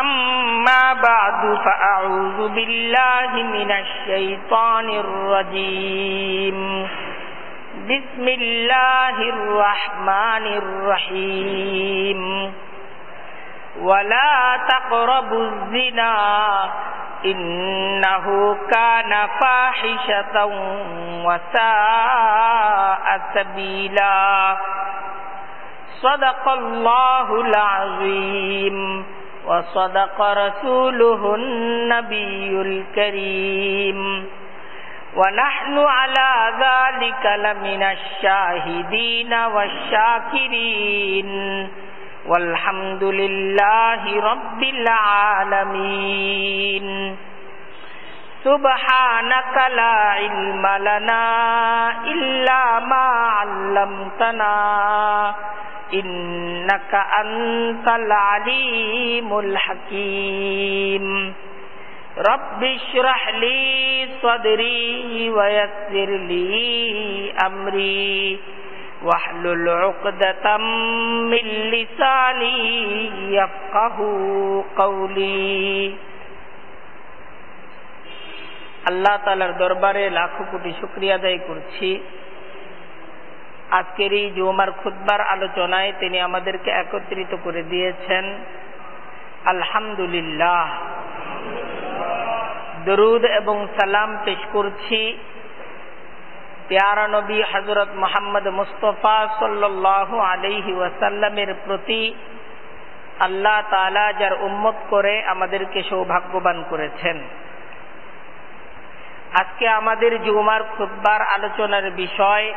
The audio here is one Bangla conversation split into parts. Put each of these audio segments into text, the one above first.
أما بعد فأعوذ بالله من الشيطان الرجيم بسم الله الرحمن الرحيم ولا تقربوا الزنا إنه كان فاحشة وساء سبيلا صدق الله العظيم وصدق رسوله النبي الكريم ونحن على ذلك لمن الشاهدين والشاكرين والحمد لله رب العالمين سبحانك لا علم لنا إلا ما علمتنا إنك أنت العليم الحكيم رب اشرح لي صدري ويسر لي أمري واحلل عقدة من لساني يفقه قولي আল্লাহ তালার দরবারে লাখো কোটি শুক্রিয়া আদায় করছি আজকের এই জুমার খুদ্বার আলোচনায় তিনি আমাদেরকে একত্রিত করে দিয়েছেন, আলহামদুলিল্লাহ। দরুদ এবং সালাম পেশ করছি পেয়ারা নবী হজরত মোহাম্মদ মুস্তফা সাল্লাহ আলহি ওয়াসাল্লামের প্রতি আল্লাহ তালা যার উম্মত করে আমাদেরকে সৌভাগ্যবান করেছেন। আজকে আমাদের জুমার খুদ্বার আলোচনার বিষয়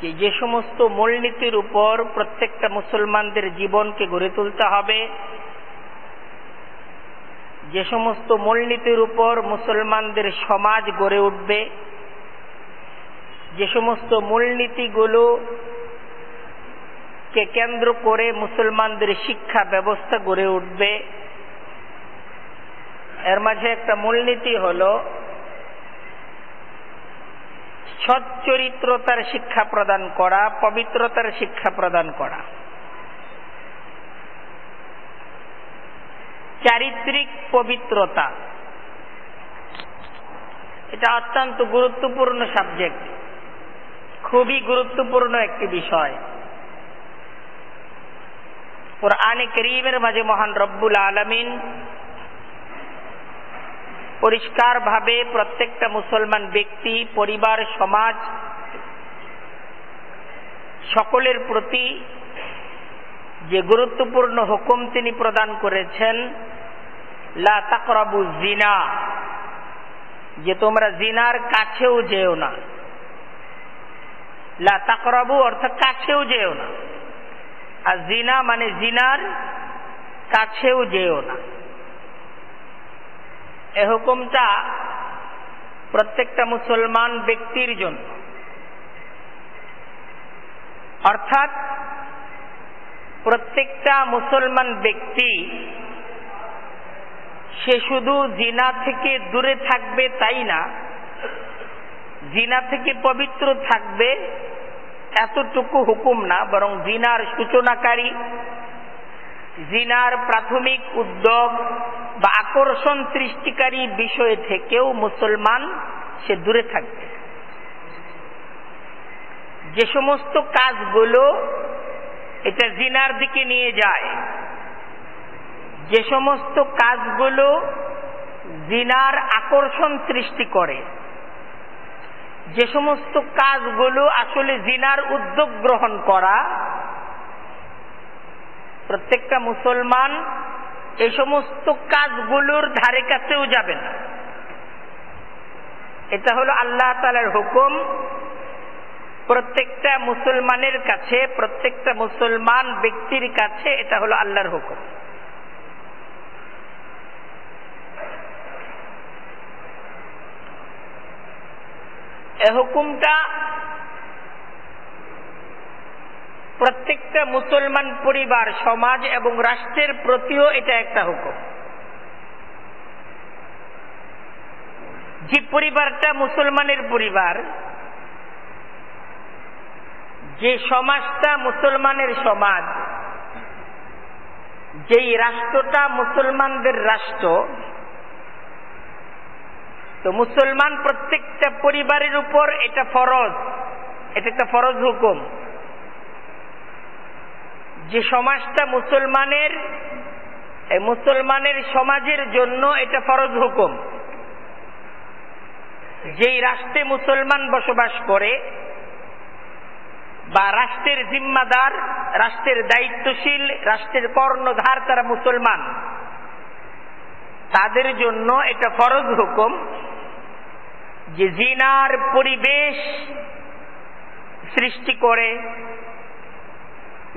যে যে সমস্ত মূলনীতির উপর প্রত্যেকটা মুসলমানদের জীবনকে গড়ে তুলতে হবে, যে সমস্ত মূলনীতির উপর মুসলমানদের সমাজ গড়ে উঠবে, যে সমস্ত মূলনীতিগুলো কে কেন্দ্র করে মুসলমানদের শিক্ষা ব্যবস্থা গড়ে উঠবে, এর মাঝে একটা মূলনীতি হল সচ্চরিত্রতার শিক্ষা প্রদান করা, পবিত্রতার শিক্ষা প্রদান করা। চারিত্রিক পবিত্রতা। এটা অত্যন্ত গুরুত্বপূর্ণ সাবজেক্ট খুবই গুরুত্বপূর্ণ একটি বিষয়। ওর কোরআনে করিমের মাঝে মহান রব্বুল আলমিন পরিষ্কারভাবে প্রত্যেকটা মুসলমান ব্যক্তি, পরিবার, সমাজ, সকলের প্রতি যে গুরুত্বপূর্ণ হুকুম তিনি প্রদান করেছেন, লা তাকরাবু জিনা যে তোমরা জিনার কাছেও যেও না। লা তাকরাবু অর্থাৎ কাছেও যেও না। আর জিনা মানে জিনার কাছেও যেও না। এ হুকুমটা প্রত্যেকটা মুসলমান ব্যক্তির জন্য। অর্থাৎ প্রত্যেকটা মুসলমান ব্যক্তি সে শুধু জিনা থেকে দূরে থাকবে তাই না? জিনা থেকে পবিত্র থাকবে এতটুকু হুকুম না, বরং জিনার সূচনাকারী, জিনার প্রাথমিক উদ্যোগ বা আকর্ষণ সৃষ্টিকারী বিষয় থেকেও মুসলমান সে দূরে থাকবে। যে সমস্ত কাজগুলো এটা জিনার দিকে নিয়ে যায়, যে সমস্ত কাজগুলো জিনার আকর্ষণ সৃষ্টি করে, যে সমস্ত কাজগুলো আসলে জিনার উদ্যোগ গ্রহণ করা, প্রত্যেকটা মুসলমান এই সমস্ত কাজগুলোর ধারে কাছেও যাবে না। এটা হলো আল্লাহ তালার হুকুম। প্রত্যেকটা মুসলমানের কাছে, প্রত্যেকটা মুসলমান ব্যক্তির কাছে এটা হলো আল্লাহর হুকুম। এ হুকুমটা প্রত্যেকটা মুসলমান পরিবার, সমাজ এবং রাষ্ট্রের প্রতিও এটা একটা হুকুম। যে পরিবারটা মুসলমানের পরিবার, যে সমাজটা মুসলমানের সমাজ, যেই রাষ্ট্রটা মুসলমানদের রাষ্ট্র, তো মুসলমান প্রত্যেকটা পরিবারের উপর এটা ফরজ, এটা একটা ফরজ হুকুম। যে সমাজটা মুসলমানের মুসলমানের সমাজের জন্য এটা ফরজ হুকুম। যেই রাষ্ট্রে মুসলমান বসবাস করে বা রাষ্ট্রের জিম্মাদার, রাষ্ট্রের দায়িত্বশীল, রাষ্ট্রের কর্ণধার তারা মুসলমান, তাদের জন্য এটা ফরজ হুকুম যে জিনার পরিবেশ সৃষ্টি করে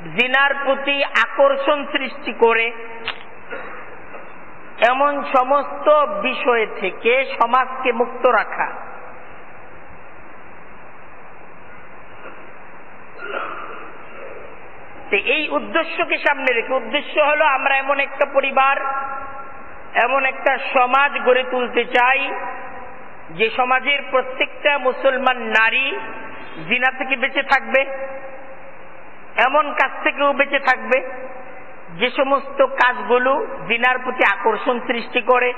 জিনার প্রতি আকর্ষণ সৃষ্টি করে এমন সমস্ত বিষয় থেকে সমাজকে মুক্ত রাখা। এই উদ্দেশ্যকে সামনে রেখে, উদ্দেশ্য হলো আমরা এমন একটা পরিবার, এমন একটা সমাজ গড়ে তুলতে চাই, যে সমাজের প্রত্যেকটা মুসলমান নারী জিনা থেকে বেঁচে থাকবে। এমন কাজ থেকেও বেঁচে থাকবে যে সমস্ত কাজগুলো জিনার প্রতি আকর্ষণ সৃষ্টি করে।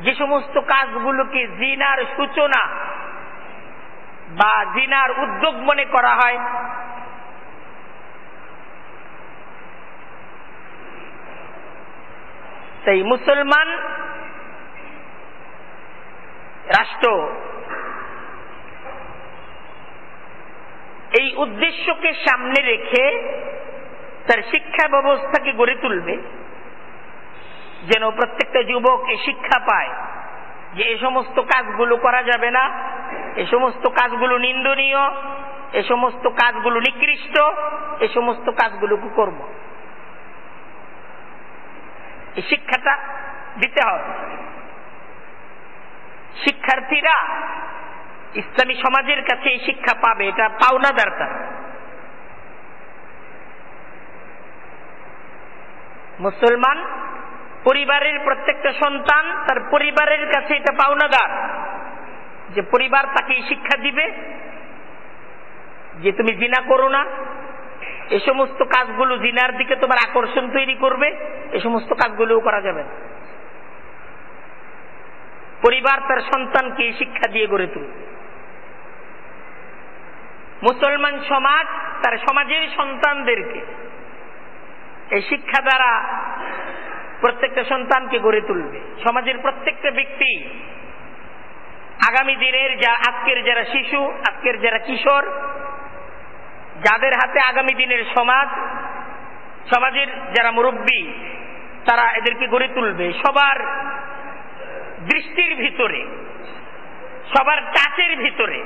যে সমস্ত কাজগুলোকে জিনার সূচনা বা জিনার উদ্যোগ মনে করা হয়। সেই মুসলমান রাষ্ট্র এই উদ্দেশ্যকে সামনে রেখে তার শিক্ষা ব্যবস্থাকে গড়ে তুলবে। যেন প্রত্যেকটা যুবক এই শিক্ষা পায় যে এ সমস্ত কাজগুলো করা যাবে না, এ সমস্ত কাজগুলো নিন্দনীয়, এ সমস্ত কাজগুলো নিকৃষ্ট, এ সমস্ত কাজগুলো করব এই শিক্ষাটা দিতে হবে। শিক্ষার্থীরা ইসলামী সমাজের কাছে এই শিক্ষা পাবে, এটা পাওনা দরকার। মুসলমান পরিবারের প্রত্যেকটা সন্তান তার পরিবারের কাছে এটা পাওনাদার। যে পরিবার তাকে শিক্ষা দিবে যে তুমি জিনা করো না, এ সমস্ত কাজগুলো জিনার দিকে তোমার আকর্ষণ তৈরি করবে, এ সমস্ত কাজগুলোও করা যাবে। পরিবার তার সন্তানকে শিক্ষা দিয়ে গড়ে তুলবে। মুসলমান সমাজ তার সমাজের সন্তানদেরকে। এই শিক্ষা দ্বারা প্রত্যেকটা সন্তানকে গড়ে তুলবে। সমাজের প্রত্যেকটা ব্যক্তি আগামী দিনের যা আজকের যারা শিশু, আজকের যারা কিশোর, যাদের হাতে আগামী দিনের সমাজ, সমাজের যারা মুরব্বী, তারা এদেরকে গড়ে তুলবে। সবার দৃষ্টির ভিতরে, সবার টাচের ভিতরে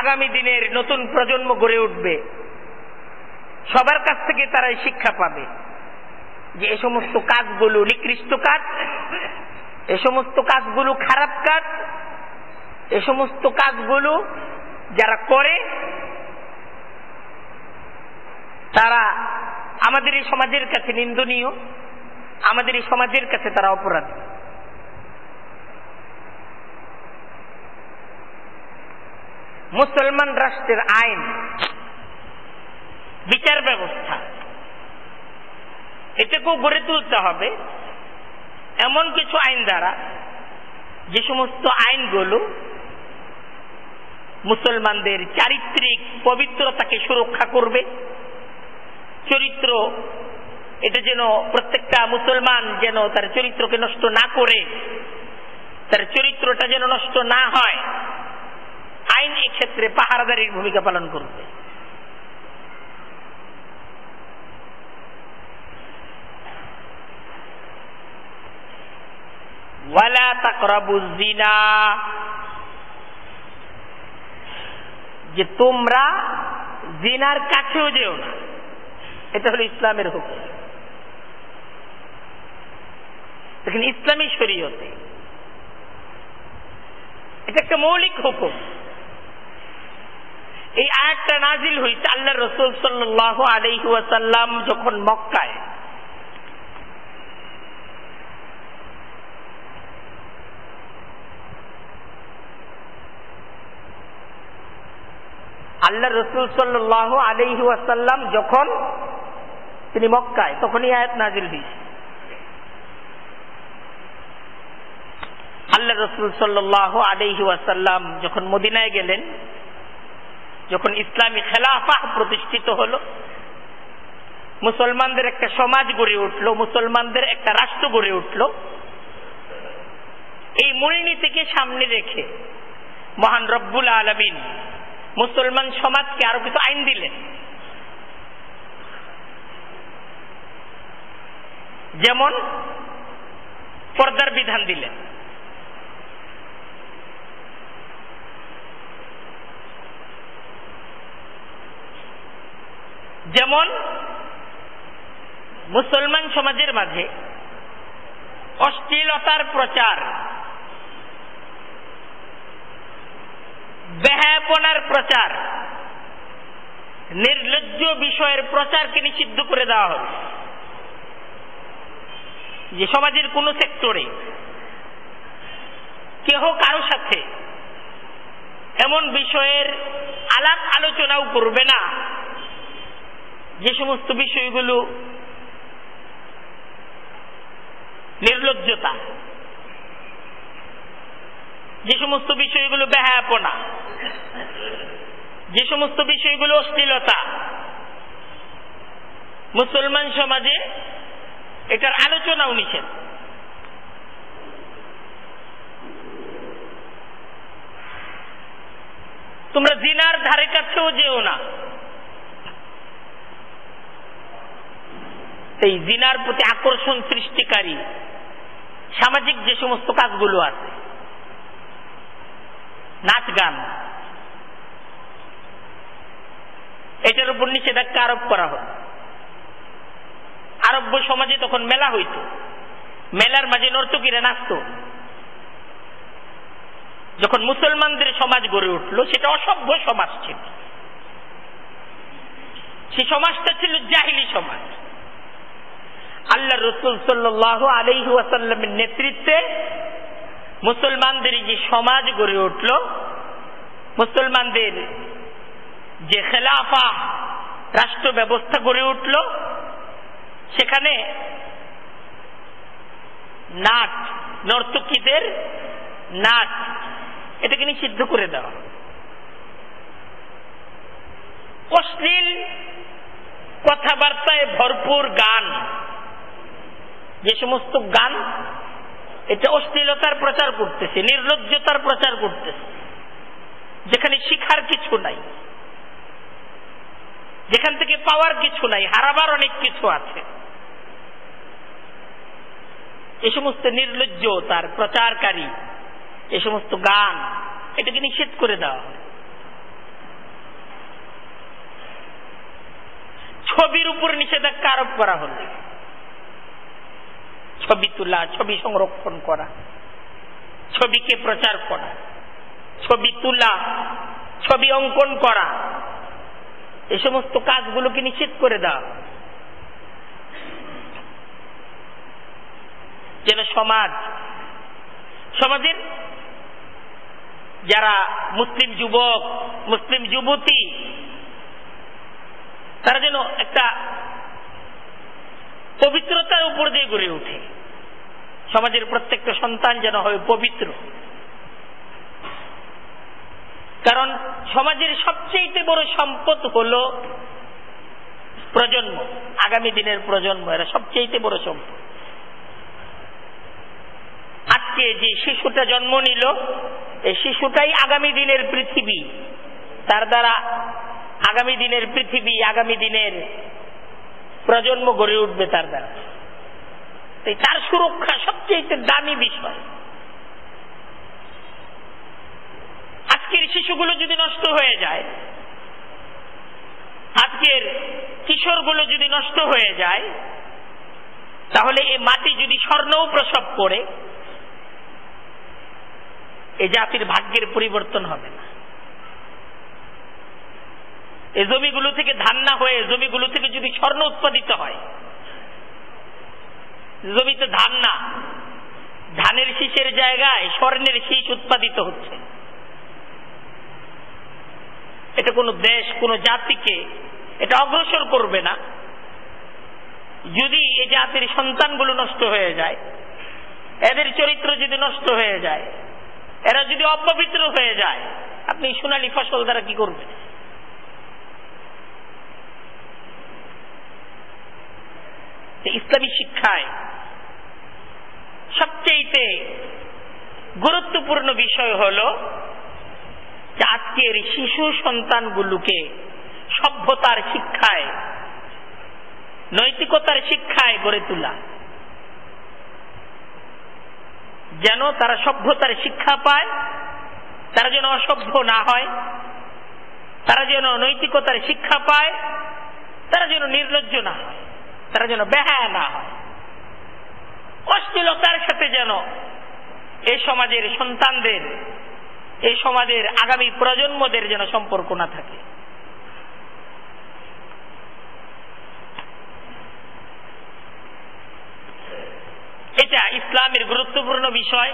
আগামী দিনের নতুন প্রজন্ম গড়ে উঠবে। সবার কাছ থেকে তারা শিক্ষা পাবে যে এ সমস্ত কাজগুলো নিকৃষ্ট কাজ, এ সমস্ত কাজগুলো খারাপ কাজ, এ সমস্ত কাজগুলো যারা করে, তারা আমাদের এই সমাজের কাছে নিন্দনীয়, আমাদের এই সমাজের কাছে তারা অপরাধী। মুসলমান রাষ্ট্রের আইন, বিচার ব্যবস্থা, এটাকেও গড়ে তুলতে হবে। এমন কিছু আইন দ্বারা যে সমস্ত আইনগুলো মুসলমানদের চারিত্রিক পবিত্রতাকে সুরক্ষা করবে। চরিত্র, এটা যেন প্রত্যেকটা মুসলমান যেন তার চরিত্রকে নষ্ট না করে, তার চরিত্রটা যেন নষ্ট না হয়। আইন এক্ষেত্রে পাহারাদারির ভূমিকা পালন করবে। ওয়ালা তাকরাবু জিনা যে তোমরা জিনার কাছেও যেও না। এটা হলো ইসলামের হুকুম। ইসলামী শরীয়তে এটা একটা মৌলিক হুকুম। এই আয়াতটা নাজিল হইছে আল্লাহ রসুল সাল্লাহ আলহি ওয়াসাল্লাম যখন মক্কায় আল্লাহ রসুল সাল্লাহ আলহি ওয়াসাল্লাম যখন তিনি মক্কায়, তখনই আয়াত নাজিল হয়েছে। আল্লাহ রসুল সাল্লাহ আলহি যখন মদিনায় গেলেন যখন ইসলামী খেলাফা প্রতিষ্ঠিত হল, মুসলমানদের একটা সমাজ গড়ে উঠল, মুসলমানদের একটা রাষ্ট্র গড়ে উঠল, এই মূলনীতিকে সামনে রেখে মহান রব্বুল আলমিন মুসলমান সমাজকে আরও কিছু আইন দিলেন। যেমন পর্দার বিধান দিলেন। যেমন মুসলমান সমাজের মাঝে অশ্লীলতার প্রচার, বেহায়াপনার প্রচার, নির্লজ্জ বিষয়ের প্রচারকে নিষিদ্ধ করে দেওয়া হবে। যে সমাজের কোন সেক্টরে কেহ কারও সাথে এমন বিষয়ের আলাপ আলোচনাও করবে না যে সমস্ত বিষয়গুলো নির্লজ্জতা, যে সমস্ত বিষয়গুলো বেহায়াপনা, যে সমস্ত বিষয়গুলো অশ্লীলতা, মুসলমান সমাজে এটার আলোচনাও নিষেধ। তোমরা জিনার ধারে কাছেও যেও না। এই জিনার প্রতি আকর্ষণ সৃষ্টিকারী। সামাজিক যে সমস্ত কাজগুলো আছে। নাচ গান। এটার উপর নিষেধাজ্ঞা আরোপ করা হয়। আরব্য সমাজে তখন মেলা হইত। মেলার মাঝে নর্তকীরা নাচত। যখন মুসলমানদের সমাজ গড়ে উঠল, সেটা অসভ্য সমাজ ছিল। সে সমাজটা ছিল জাহিলি সমাজ। আল্লাহ রসুল সাল্লাহ আলহি ওয়াসাল্লামের নেতৃত্বে মুসলমানদের যে সমাজ গড়ে উঠল, মুসলমানদের যে খেলাফা রাষ্ট্র ব্যবস্থা গড়ে উঠল, সেখানে নাচ নর্তকীদের নাচ এটাকে নিষিদ্ধ করে দেওয়া অশ্লীল কথাবার্তায় ভরপুর গান যে সমস্ত গান এটা অশ্লীলতার প্রচার করতেছে, নির্লজ্জতার প্রচার করতেছে, যেখানে শিখার কিছু নাই, যেখান থেকে পাওয়ার কিছু নাই, হারাবার অনেক কিছু আছে। এ সমস্ত নির্লজ্জ তার প্রচারকারী, এ সমস্ত গান, এটাকে নিষেধ করে দেওয়া হয়। ছবির উপর নিষেধাজ্ঞা আরোপ করা হল ছবি তোলা, ছবি সংরক্ষণ করা, ছবিকে প্রচার করা, ছবি তোলা, ছবি অঙ্কন করা এই সমস্ত কাজগুলোকে নিষেধ করে দেওয়া। যেন সমাজ, সমাজের যারা মুসলিম যুবক, মুসলিম যুবতী, তারা যেন একটা পবিত্রতার উপর দিয়ে গড়ে ওঠে। সমাজের প্রত্যেকটা সন্তান যেন হয় পবিত্র। কারণ সমাজের সবচেয়ে বড় সম্পদ হল প্রজন্ম, আগামী দিনের প্রজন্ম, এরা সবচেয়ে বড় সম্পদ। আজকে যে শিশুটা জন্ম নিল, এই শিশুটাই আগামী দিনের পৃথিবী। তার দ্বারা আগামী দিনের পৃথিবী, আগামী দিনের প্রজন্ম গড়ে উঠবে তার দ্বারা। তার সুরক্ষা সবচেয়ে দামি বিষয়। আজকের শিশুগুলো যদি নষ্ট হয়ে যায়, আজকের কিশোরগুলো যদি নষ্ট হয়ে যায়, তাহলে এই মাটি যদি স্বর্ণও প্রসব করে, এ জাতির ভাগ্যের পরিবর্তন হবে না। এই জমিগুলো থেকে ধান না হয়ে, জমিগুলো থেকে যদি স্বর্ণ উৎপাদিত হয় জমিতে ধান না। ধানের শীষের জায়গায় স্বর্ণের শীষ উৎপাদিত হচ্ছে। এটা কোনো দেশ, কোন জাতিকে এটা অগ্রসর করবে না। যদি এই জাতির সন্তানগুলো নষ্ট হয়ে যায়, এদের চরিত্র যদি নষ্ট হয়ে যায়, এরা যদি অপবিত্র হয়ে যায়, আপনি সোনালী ফসল দ্বারা কি করবেন? ইসলামী শিক্ষায় সবচেয়ে গুরুত্বপূর্ণ বিষয় হল আজকের শিশু সন্তানগুলোকে সভ্যতার শিক্ষায়, নৈতিকতার শিক্ষায় গড়ে তোলা। যেন তারা সভ্যতার শিক্ষা পায়, তারা যেন অসভ্য না হয়, তারা যেন নৈতিকতার শিক্ষা পায়, তারা যেন নির্লজ্জ না হয়, তারা যেন বেহায়া না হয়। অশ্লীলতার সাথে যেন এই সমাজের সন্তানদের এই সমাজের আগামী প্রজন্মদের যেন সম্পর্ক না থাকে। এটা ইসলামের গুরুত্বপূর্ণ বিষয়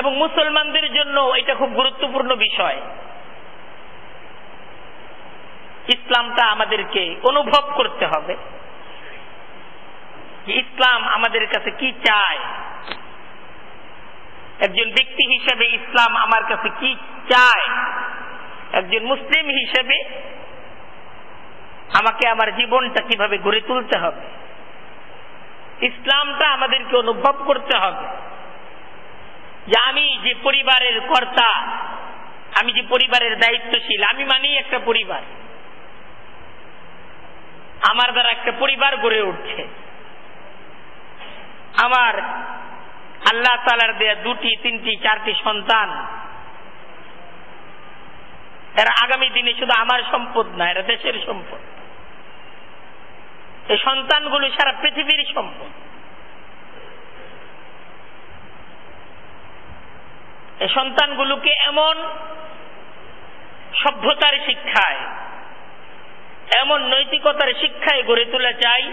এবং মুসলমানদের জন্য এটা খুব গুরুত্বপূর্ণ বিষয়। ইসলামটা আমাদেরকে অনুভব করতে হবে। ইসলাম আমাদের কাছে কি চায়? একজন ব্যক্তি হিসেবে ইসলাম আমার কাছে কি চায়? একজন মুসলিম হিসেবে আমাকে আমার জীবনটা কীভাবে গড়ে তুলতে হবে? ইসলামটা আমাদেরকে অনুভব করতে হবে। যে আমি যে পরিবারের কর্তা, আমি যে পরিবারের দায়িত্বশীল, আমি মানি একটা পরিবার। আমার দ্বারা একটা পরিবার গড়ে উঠছে। আমার আল্লাহ তালার দেয়া দুটি, তিনটি, চারটি সন্তান। এরা আগামী দিনে শুধু আমার সম্পদ না, এরা দেশের সম্পদ। এই সন্তানগুলো সারা পৃথিবীর সম্পদ। এই সন্তানগুলোকে এমন সভ্যতার শিক্ষায়, এমন নৈতিকতার শিক্ষায় গড়ে তোলা চাই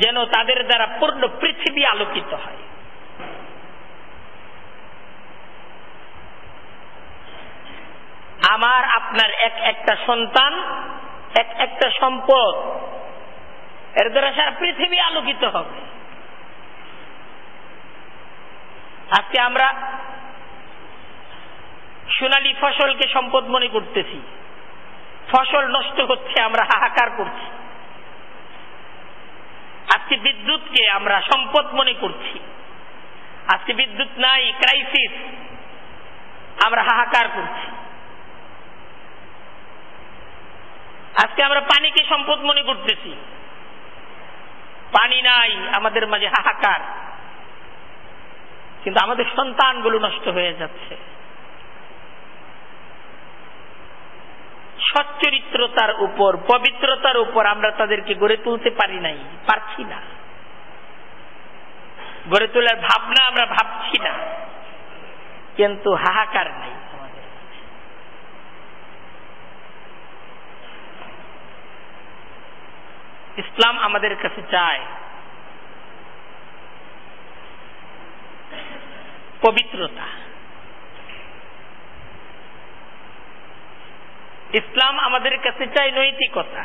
যেন তাদের দ্বারা পূর্ণ পৃথিবী আলোকিত হয়। আমার, আপনার এক একটা সন্তান, এক একটা সম্পদ, এর দ্বারা সারা পৃথিবী আলোকিত হবে। আজকে আমরা সোনালী ফসলকে সম্পদ মনে করতেছি। ফসল নষ্ট হচ্ছে, আমরা হাহাকার করছি। আজকে বিদ্যুৎকে আমরা সম্পদ মনে করছি। আজকে বিদ্যুৎ নাই ক্রাইসিস আমরা হাহাকার করছি। আজকে আমরা পানিকে সম্পদ মনে করতেছি। পানি নাই, আমাদের মাঝে হাহাকার। কিন্তু আমাদের সন্তানগুলো নষ্ট হয়ে যাচ্ছে। সচ্চরিত্রতার উপর, পবিত্রতার উপর আমরা তাদেরকে গড়ে তুলতে পারি নাই, পারছি না। গড়ে তোলার ভাবনা আমরা ভাবছি না, কিন্তু হাহাকার নাই ইসলাম আমাদের কাছে চায় পবিত্রতা। ইসলাম আমাদের কাছে চায় নৈতিকতা।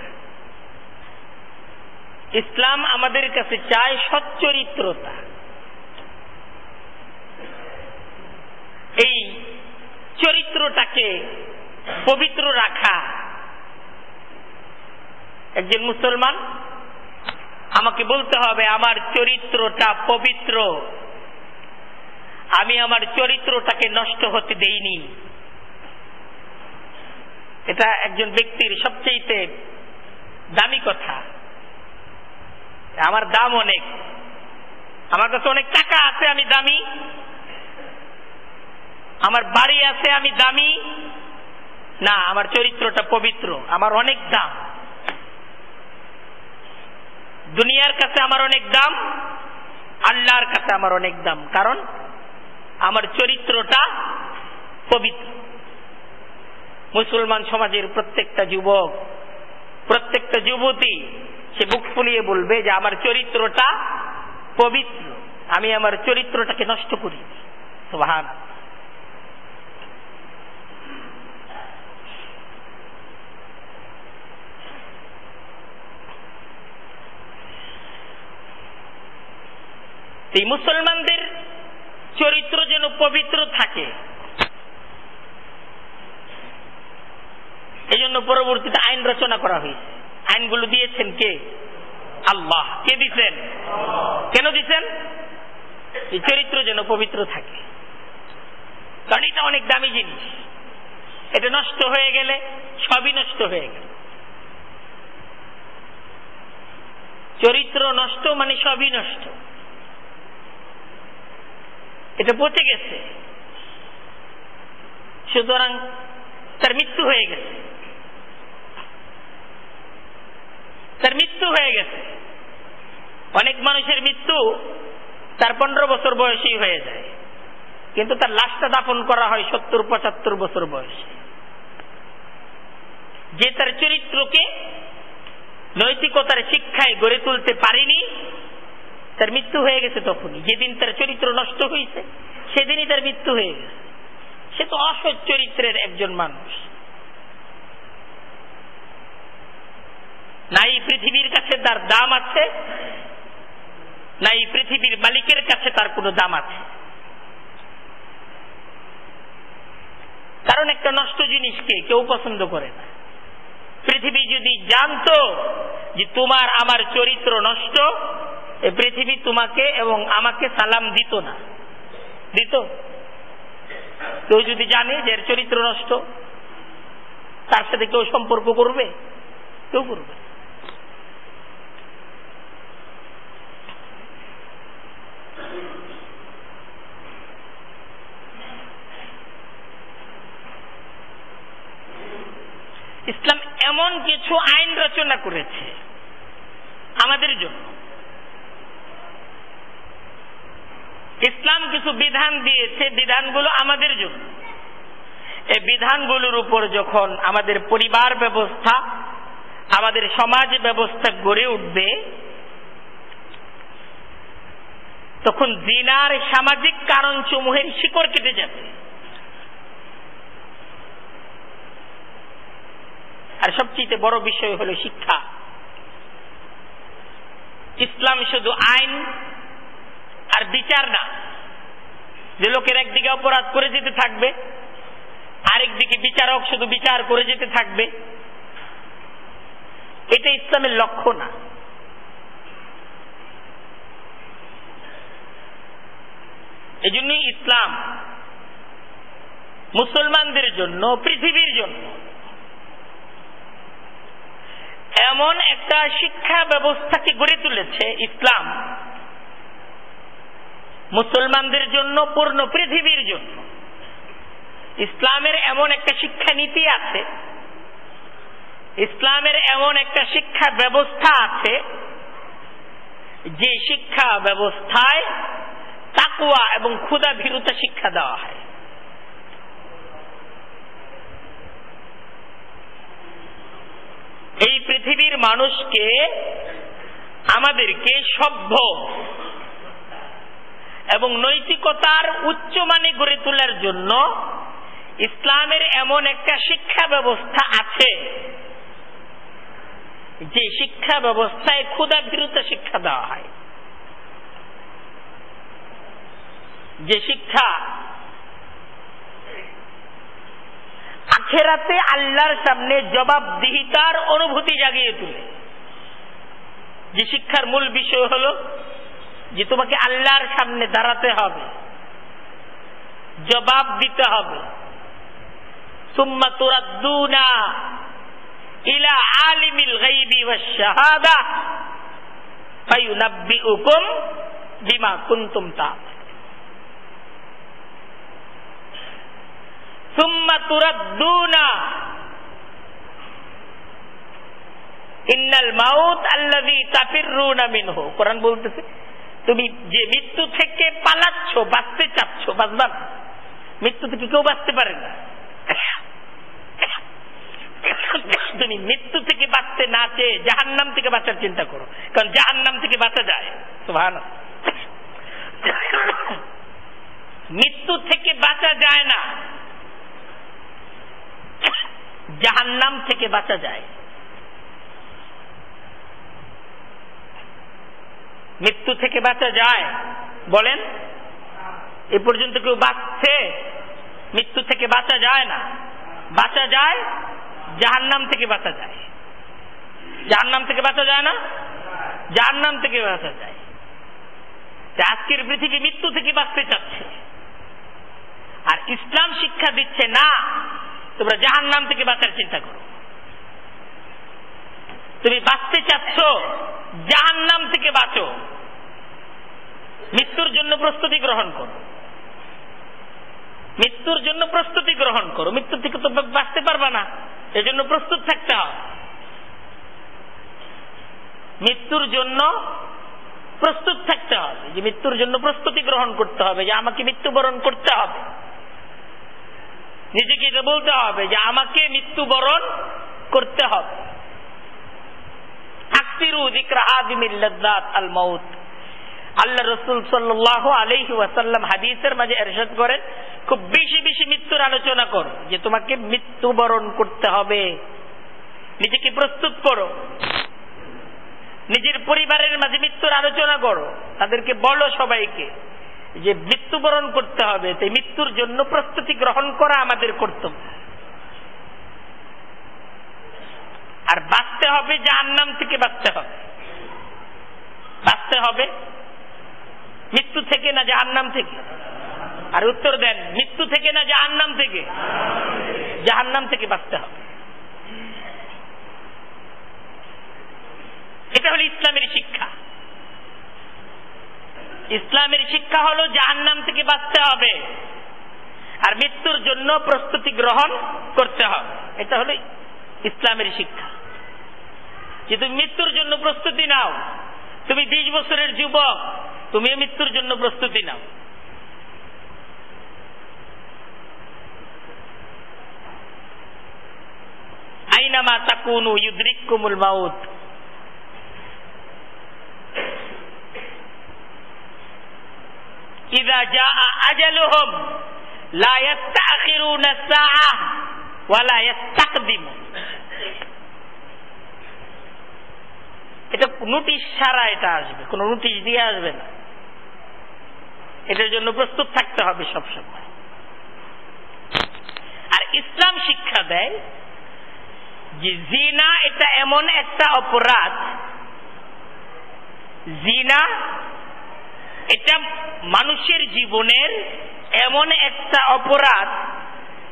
ইসলাম আমাদের কাছে চায় সচ্চরিত্রতা। এই চরিত্রটাকে পবিত্র রাখা। একজন মুসলমান, আমাকে বলতে হবে, আমার চরিত্রটা পবিত্র। আমি আমার চরিত্রটাকে নষ্ট হতে দেইনি। এটা একজন ব্যক্তির সবচেয়ে দামি কথা। আমার দাম অনেক। আমার কাছে অনেক টাকা আছে, আমি দামি। আমার বাড়ি আছে, আমি দামি। না, আমার চরিত্রটা পবিত্র, আমার অনেক দাম। দুনিয়ার কাছে আমার অনেক দাম, আল্লাহর কাছে আমার অনেক দাম। কারণ আমার চরিত্রটা পবিত্র। মুসলমান সমাজের প্রত্যেকটা যুবক, প্রত্যেকটা যুবতী, সে বুক ফুলিয়ে বলবে যে আমার চরিত্রটা পবিত্র, আমি আমার চরিত্রটাকে নষ্ট করি। সুবহান। এই মুসলমানদের চরিত্র যেন পবিত্র থাকে এই জন্য পরবর্তীতে আইন রচনা করা হয়েছে। আইনগুলো দিয়েছেন কে? আল্লাহ। কে দিচ্ছেন কেন দিচ্ছেন চরিত্র যেন পবিত্র থাকে। কারণ এটা অনেক দামি জিনিস। এটা নষ্ট হয়ে গেলে সবই নষ্ট হয়ে গেল। চরিত্র নষ্ট মানে সবই নষ্ট। এটা পচে গেছে। সুতরাং তার মৃত্যু হয়ে গেছে। তার মৃত্যু হয়ে গেছে। অনেক মানুষের মৃত্যু তার পনেরো বছর বয়সেই হয়ে যায়। কিন্তু তার লাশটা দাফন করা হয় সত্তর, পঁচাত্তর বছর বয়সে। যে তার চরিত্রকে নৈতিকতার শিক্ষায় গড়ে তুলতে পারেনি, তার মৃত্যু হয়ে গেছে তখনই। যেদিন তার চরিত্র নষ্ট হয়েছে সেদিনই তার মৃত্যু হয়ে গেছে। সে তো অসৎ চরিত্রের একজন মানুষ। নাই পৃথিবীর কাছে তার দাম আছে, নাই পৃথিবীর মালিকের কাছে তার কোনো দাম আছে। কারণ একটা নষ্ট জিনিসকে কেউ পছন্দ করে না। পৃথিবী যদি জানতো যে তোমার আমার চরিত্র নষ্ট, এ পৃথিবী তোমাকে এবং আমাকে সালাম দিত না। দিত? কেউ যদি জানে যে এর চরিত্র নষ্ট, তার সাথে কেউ সম্পর্ক করবে? কেউ করবে ইসলাম এমন কিছু আইন রচনা করেছে আমাদের জন্য। ইসলাম কিছু বিধান দিয়েছে, বিধানগুলো আমাদের জন্য। এই বিধানগুলোর উপর যখন আমাদের পরিবার ব্যবস্থা, আমাদের সমাজ ব্যবস্থা গড়ে উঠবে, তখন জিনার সামাজিক কারণ সমূহের শিকড় কেটে যাবে। সবচেয়ে বড় বিষয় হলো শিক্ষা। ইসলাম শুধু আইন আর বিচার না, যে লোকের একদিকে অপরাধ করে যেতে থাকবে, আরেকদিকে বিচারক শুধু বিচার করে যেতে থাকবে। এটা ইসলামের লক্ষ্য না। এই জন্যই ইসলাম মুসলমানদের জন্য, পৃথিবীর জন্য এমন একটা শিক্ষা ব্যবস্থাকে গড়ে তুলেছে ইসলাম। মুসলমানদের জন্য, পূর্ণ পৃথিবীর জন্য। ইসলামের এমন একটা শিক্ষা নীতি আছে। ইসলামের এমন একটা শিক্ষা ব্যবস্থা আছে যে শিক্ষা ব্যবস্থায় তাকুয়া এবং ক্ষুদা ভীরুতা শিক্ষা দেওয়া হয়। এই পৃথিবীর মানুষকে আমাদেরকে সভ্য এবং নৈতিকতার উচ্চ মানে গড়ে তোলার জন্য ইসলামের এমন একটা শিক্ষা ব্যবস্থা আছে, যে শিক্ষা ব্যবস্থায় ক্ষুদা বিরুদ্ধে শিক্ষা দেওয়া হয়। যে শিক্ষা আখেরাতে আল্লাহর সামনে জবাবদিহিতার অনুভূতি জাগিয়ে তুলে। যে শিক্ষার মূল বিষয় হলো যে তোমাকে আল্লাহর সামনে দাঁড়াতে হবে, জবাব দিতে হবে। সুম্মা তুরাদ্দুনা ইলা আলিমিল গাইবি ওয়াশ শাহাদা ফায়ুনাব্বিউকুম বিমা কুনতুম তা'মালুন কোরআন বলতেছে, তুমি যে মৃত্যু থেকে পালাচ্ছ, বাঁচতে চাচ্ছ, বাঁচবা মৃত্যু থেকে কেউ বাঁচতে পারে না। তুমি মৃত্যু থেকে বাঁচতে না চেয়ে জাহান্নাম থেকে বাঁচার চিন্তা করো, কারণ জাহান্নাম থেকে বাঁচা যায়। মৃত্যু থেকে বাঁচা যায় না। জাহান্নাম থেকে বাঁচা যায়। মৃত্যু থেকে বাঁচা যায়। বলেন, এ পর্যন্ত কেউ বাঁচছে? মৃত্যু থেকে বাঁচা যায় না। বাঁচা যায়, জাহান্নাম থেকে বাঁচা যায়। জাহান্নাম থেকে বাঁচা যায় না? জাহান্নাম থেকে বাঁচা যায়। আজকের পৃথিবী মৃত্যু থেকে বাঁচতে চাচ্ছে। আর ইসলাম শিক্ষা দিচ্ছে না। তোমরা জাহান্নাম থেকে বাঁচার চিন্তা করো। তুমি বাঁচতে চাচ্ছ, জাহান্নাম থেকে বাঁচো। মৃত্যুর জন্য প্রস্তুতি গ্রহণ করো। মৃত্যুর জন্য প্রস্তুতি গ্রহণ করো। মৃত্যু থেকে তো বাঁচতে পারবা না, এজন্য প্রস্তুত থাকতে হবে। মৃত্যুর জন্য প্রস্তুত থাকতে হবে। যে মৃত্যুর জন্য প্রস্তুতি গ্রহণ করতে হবে, যে আমাকে মৃত্যুবরণ করতে হবে। নিজেকে এটা বলতে হবে যে আমাকে মৃত্যুবরণ করতে হবে। খুব বেশি বেশি মৃত্যুর আলোচনা করো যে তোমাকে মৃত্যুবরণ করতে হবে। নিজেকে প্রস্তুত করো। নিজের পরিবারের মাঝে মৃত্যুর আলোচনা করো। তাদেরকে বলো সবাইকে। যে মৃত্যুবরণ করতে হবে তাই মৃত্যুর জন্য প্রস্তুতি গ্রহণ করা আমাদের কর্তব্য। আর বাঁচতে হবে জাহান্নাম থেকে বাঁচতে হবে। বাঁচতে হবে মৃত্যু থেকে না জাহান্নাম থেকে? আর উত্তর দেন, মৃত্যু থেকে না জাহান্নাম থেকে? জাহান্নাম থেকে বাঁচতে হবে। এটা হলো ইসলামের শিক্ষা। ইসলামের শিক্ষা হলো জাহান্নাম থেকে বাঁচতে হবে। আর মৃত্যুর জন্য প্রস্তুতি গ্রহণ করতে হবে। এটা হলো ইসলামের শিক্ষা। তুমি মৃত্যুর জন্য প্রস্তুতি নাও, তুমি বিশ বছরের যুবক, তুমি মৃত্যুর জন্য প্রস্তুতি নাও। আইনামা তাকুনু ইউদ্রিকুমুল মাউত। ইদা যা আজালুহুম লা এটা নোটিশ এটা আসবে নোটিশ দিয়ে আসবে না। এটার জন্য প্রস্তুত থাকতে হবে সবসময়। আর ইসলাম শিক্ষা দেয় যে জিনা এটা এমন একটা অপরাধ, জিনা এটা মানুষের জীবনের এমন একটা অপরাধ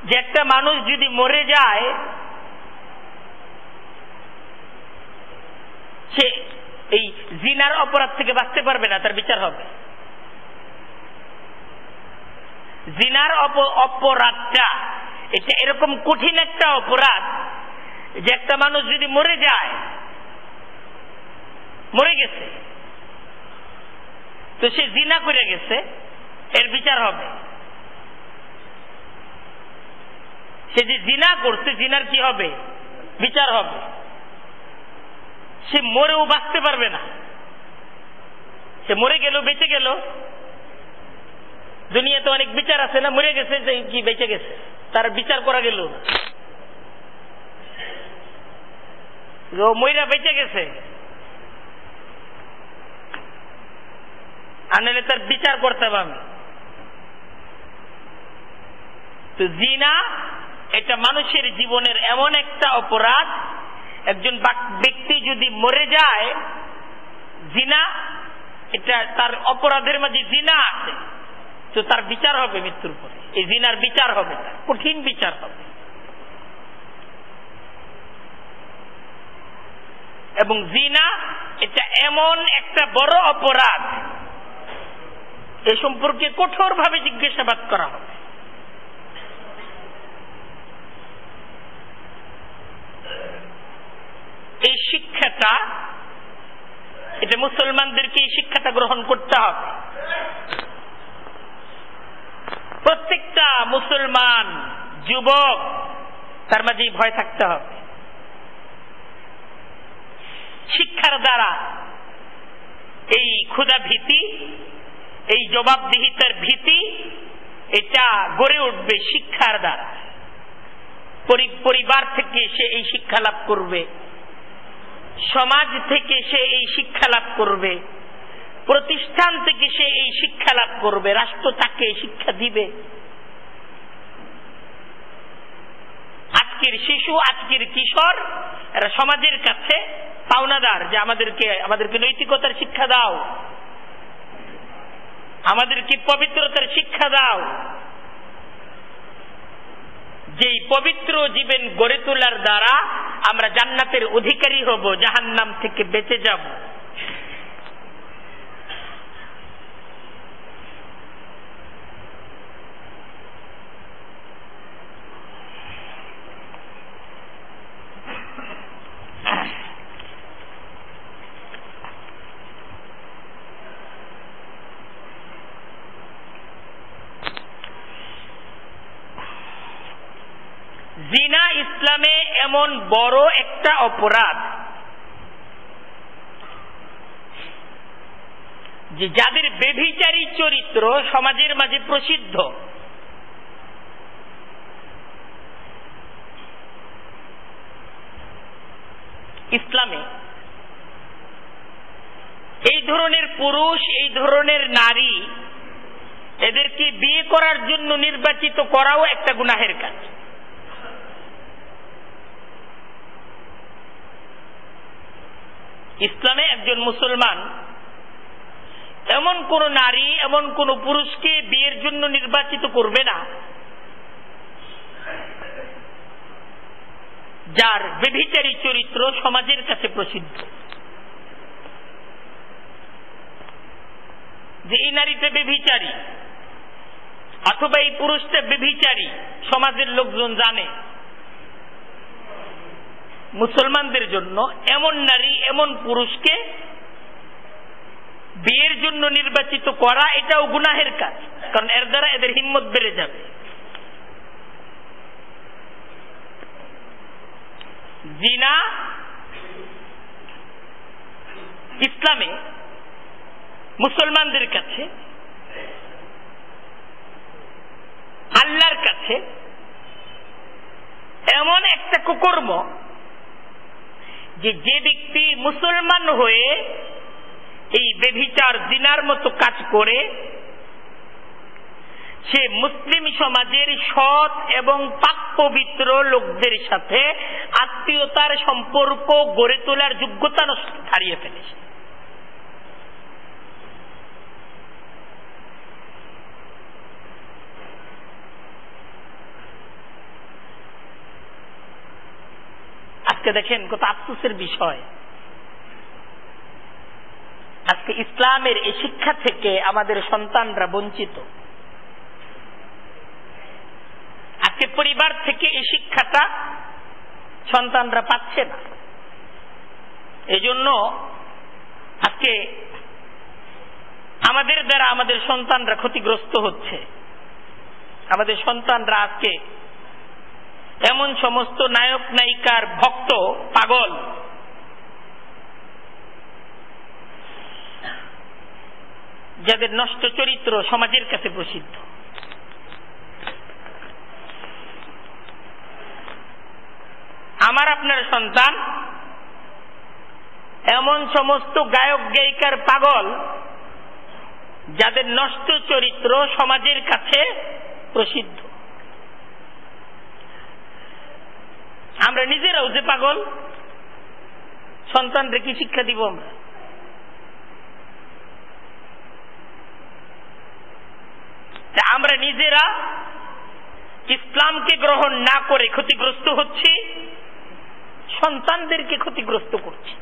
যে একটা মানুষ যদি মরে যায়, সে এই জিনার অপরাধ থেকে বাঁচতে পারবে না, তার বিচার হবে। জিনার অপরাধটা, এটা এরকম কঠিন একটা অপরাধ যে একটা মানুষ যদি মরে যায়, মরে গেছে। তো সে জিনা করে গেছে, এর বিচার হবে। সে যে জিনা করছে, জিনার কি হবে? বিচার হবে। সে মরেও বাঁচতে পারবে না। সে মরে গেল, বেঁচে গেল। দুনিয়াতে অনেক বিচার আছে না, মরে গেছে যে কি বেঁচে গেছে? তার বিচার করা গেল। ময়রা বেঁচে গেছে। আনলে তার বিচার করতে হবে আমি। তো জিনা, এটা মানুষের জীবনের এমন একটা অপরাধ, একজন ব্যক্তি যদি মরে যায়, জিনা, এটা তার অপরাধের মাঝে জিনা আছে। তো তার বিচার হবে মৃত্যুর পরে। এই জিনার বিচার হবে কঠিন বিচার হবে। এবং জিনা, এটা এমন একটা বড় অপরাধ এ সম্পর্কে কঠোরভাবে জিজ্ঞাসাবাদ করা হবে। এই শিক্ষাটা, এটা মুসলমানদেরকে এই শিক্ষাটা গ্রহণ করতে হবে। প্রত্যেকটা মুসলমান যুবক, তার মাঝে ভয় থাকতে হবে। শিক্ষার দ্বারা এই ক্ষুদা ভীতি এই জবাবদিহিতার ভীতি এটা গড়ে উঠবে শিক্ষার দ্বারা। পরিবার থেকে সে এই শিক্ষা লাভ করবে। সমাজ থেকে সে এই শিক্ষা লাভ করবে। প্রতিষ্ঠান থেকে সে এই শিক্ষা লাভ করবে। রাষ্ট্র তাকে শিক্ষা দিবে। আজকের শিশু, আজকের কিশোর, এরা সমাজের কাছে পাওনাদার যে আমাদেরকে আমাদেরকে নৈতিকতার শিক্ষা দাও। আমাদেরকে পবিত্রতার শিক্ষা দাও। যেই পবিত্র জীবন গড়ে তোলার দ্বারা আমরা জান্নাতের অধিকারী হব, জাহান্নাম থেকে বেঁচে যাব জিনা ইসলামে এমন বড় একটা অপরাধ যে যাদের বেভিচারী চরিত্র সমাজের মাঝে প্রসিদ্ধ। ইসলামে এই ধরনের পুরুষ, এই ধরনের নারী এদেরকে বিয়ে করার জন্য নির্বাচিত করাও একটা গুনাহের কাজ। ইসলামে একজন মুসলমান, এমন কোন নারী, এমন কোন পুরুষকে বিয়ের জন্য নির্বাচিত করবে না। যার বেভিচারী চরিত্র সমাজের কাছে প্রসিদ্ধ। যে এই নারীতে বেভিচারী অথবা এই পুরুষটা বেভিচারী সমাজের লোকজন জানে। মুসলমানদের জন্য এমন নারী, এমন পুরুষকে বিয়ের জন্য নির্বাচিত করা, এটাও গুনাহের কাজ। কারণ এর দ্বারা এদের হিম্মত বেড়ে যাবে। জিনা ইসলামে মুসলমানদের কাছে, আল্লাহর কাছে এমন একটা কুকর্ম যে যে ব্যক্তি মুসলমান হয়ে এই বেভিচার দিনার মতো কাজ করে, সে মুসলিম সমাজের সৎ এবং পাক পবিত্র লোকদের সাথে আত্মীয়তার সম্পর্ক গড়ে তোলার যোগ্যতা হারিয়ে ফেলেছে। আজকে দেখেন কত আফসোসের বিষয়। আজকে ইসলামের এই শিক্ষা থেকে আমাদের সন্তানরা বঞ্চিত। আজকে পরিবার থেকে এই শিক্ষাটা সন্তানরা পাচ্ছে না। এজন্য আজকে আমাদের দ্বারা আমাদের সন্তানরা ক্ষতিগ্রস্ত হচ্ছে। আমাদের সন্তানরা আজকে এমন সমস্ত নায়ক, নায়িকার ভক্ত পাগল। যাদের নষ্ট চরিত্র সমাজের কাছে প্রসিদ্ধ। আমার আপনার সন্তান, এমন সমস্ত গায়ক, গায়িকার পাগল, যাদের নষ্ট চরিত্র সমাজের কাছে প্রসিদ্ধ। আমরা নিজেরাও যে পাগল সন্তানদের কি শিক্ষা দিব আমরা? আমরা নিজেরা ইসলামকে গ্রহণ না করে ক্ষতিগ্রস্ত হচ্ছি, সন্তানদেরকে ক্ষতিগ্রস্ত করছি।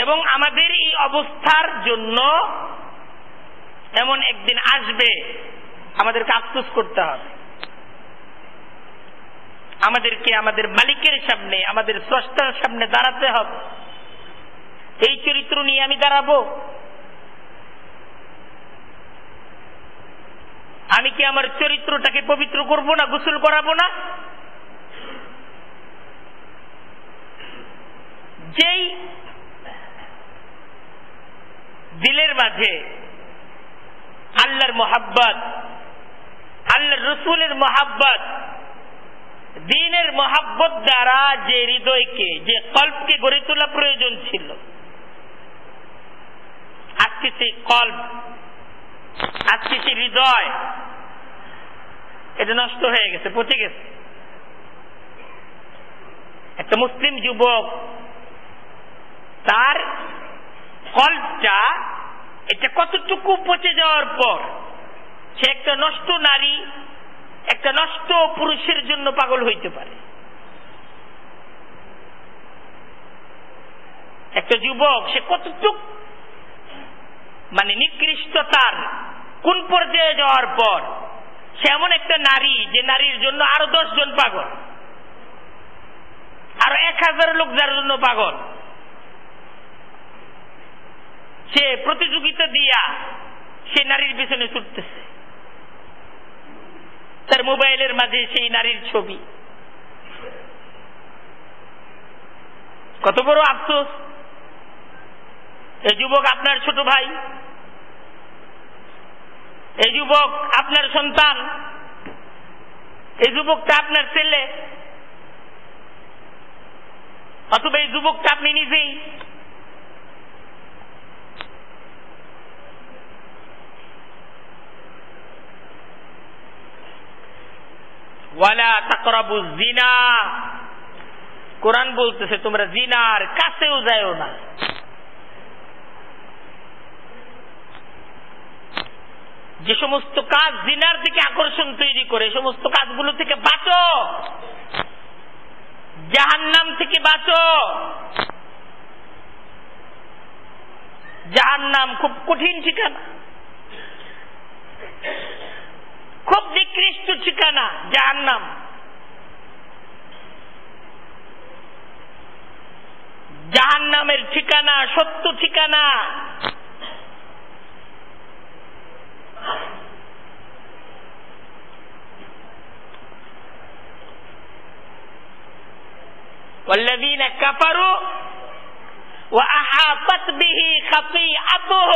এবং আমাদের এই অবস্থার জন্য এমন একদিন আসবে, আমাদেরকে আফসোস করতে হবে। আমাদেরকে আমাদের মালিকের সামনে, আমাদের স্রষ্টার সামনে দাঁড়াতে হবে। এই চরিত্র নিয়ে আমি দাঁড়াবো। আমি কি আমার চরিত্রটাকে পবিত্র করব না, গোসল করাবো না? যেই দিলের মাঝে আল্লাহর মোহাব্বত, আল্লাহর রসুলের মোহাব্বত, দিনের মহাব্বত দ্বারা যে হৃদয়কে, যে কল্পকে গড়ে তোলা প্রয়োজন ছিল। আজকে সেই কল্প, আজকে সেই হৃদয়, এটা নষ্ট হয়ে গেছে, পচে গেছে। একটা মুসলিম যুবক, তার কল্পটা এটা কতটুকু পচে যাওয়ার পর, সে একটা নষ্ট নারী, একটা নষ্ট পুরুষের জন্য পাগল হইতে পারে। একটা যুবক, সে কতটুক মানে নিকৃষ্টতার কোন পর্যায়ে যাওয়ার পর, সে এমন একটা নারী যে নারীর জন্য আরও দশ জন পাগল, আরও এক হাজার লোক যার জন্য পাগল। সে প্রতিযোগিতা দিয়া সে নারীর পিছনে ছুটতেছে। তার মোবাইলের মাঝে সেই নারীর ছবি। কত বড় আফসোস। এই যুবক আপনার ছোট ভাই। এই যুবক আপনার সন্তান। এই যুবকটা আপনার ছেলে। অথবা এই যুবকটা আপনি নিজেই। কোরআন বলতেছে, তোমরা জিনার কাছেও যাও না। যে সমস্ত কাজ জিনার দিকে আকর্ষণ তৈরি করে সমস্ত কাজগুলো থেকে বাঁচো। জাহান্নাম থেকে বাঁচো। জাহান্নাম খুব কঠিন ঠিকানা। খুব নিকৃষ্ট ঠিকানা জাহান্নাম জাহান্নামের ঠিকানা সত্য ঠিকানা والذين كفروا وأحاطت به خطيئته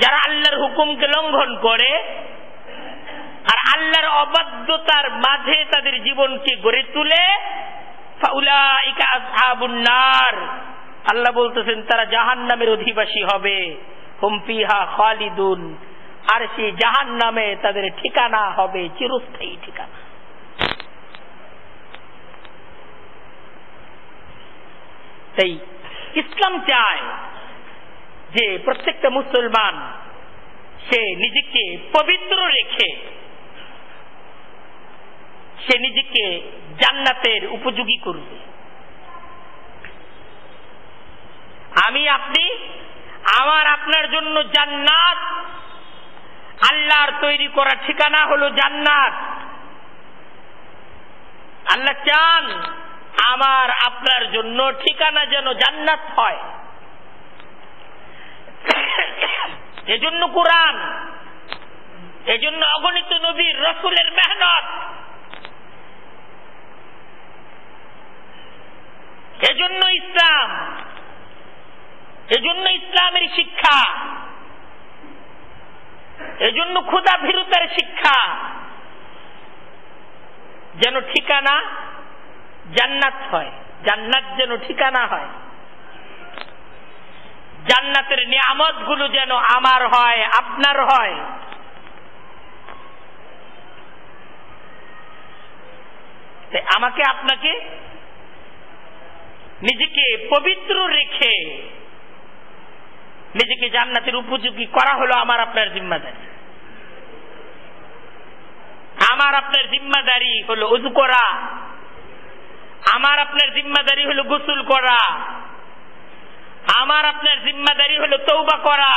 যারা আল্লাহর হুকুমকে লঙ্ঘন করে আর আল্লাহর অবাধ্যতার মাঝে তাদের জীবনকে গড়ে তুলে আল্লাহ বলতেছেন, তারা জাহান নামের অধিবাসী হবে। খালিদুন। আর সেই জাহান নামে তাদের ঠিকানা হবে, চিরস্থায়ী ঠিকানা। তাই ইসলাম চায় যে প্রত্যেকটা মুসলমান, সে নিজেকে পবিত্র রেখে, সে নিজেকে জান্নাতের উপযোগী করবে। আমি, আপনি, আমার, আপনার জন্য জান্নাত। আল্লাহর তৈরি করা ঠিকানা হলো জান্নাত। আল্লাহ চান আমার, আপনার জন্য ঠিকানা যেন জান্নাত হয়। এজন্য কোরআন, এজন্য অগণিত নবীর রসুলের মেহনত। এজন্য ইসলাম, এজন্য ইসলামের শিক্ষা, এজন্য ক্ষুদা ভীরুতার শিক্ষা। যেন ঠিকানা জান্নাত হয়, জান্নাত যেন ঠিকানা হয়। জান্নাতের নিয়ামতগুলো যেন আমার হয়, আপনার হয়। আমাকে আপনাকে নিজেকে পবিত্র রেখে নিজেকে জান্নাতের উপযোগী করা হলো আমার আপনার জিম্মাদারি। আমার আপনার জিম্মাদারি হলো উজু করা। আমার আপনার জিম্মাদারি হলো গোসল করা। আমার আপনার জিম্মাদারি হলো তৌবা করা।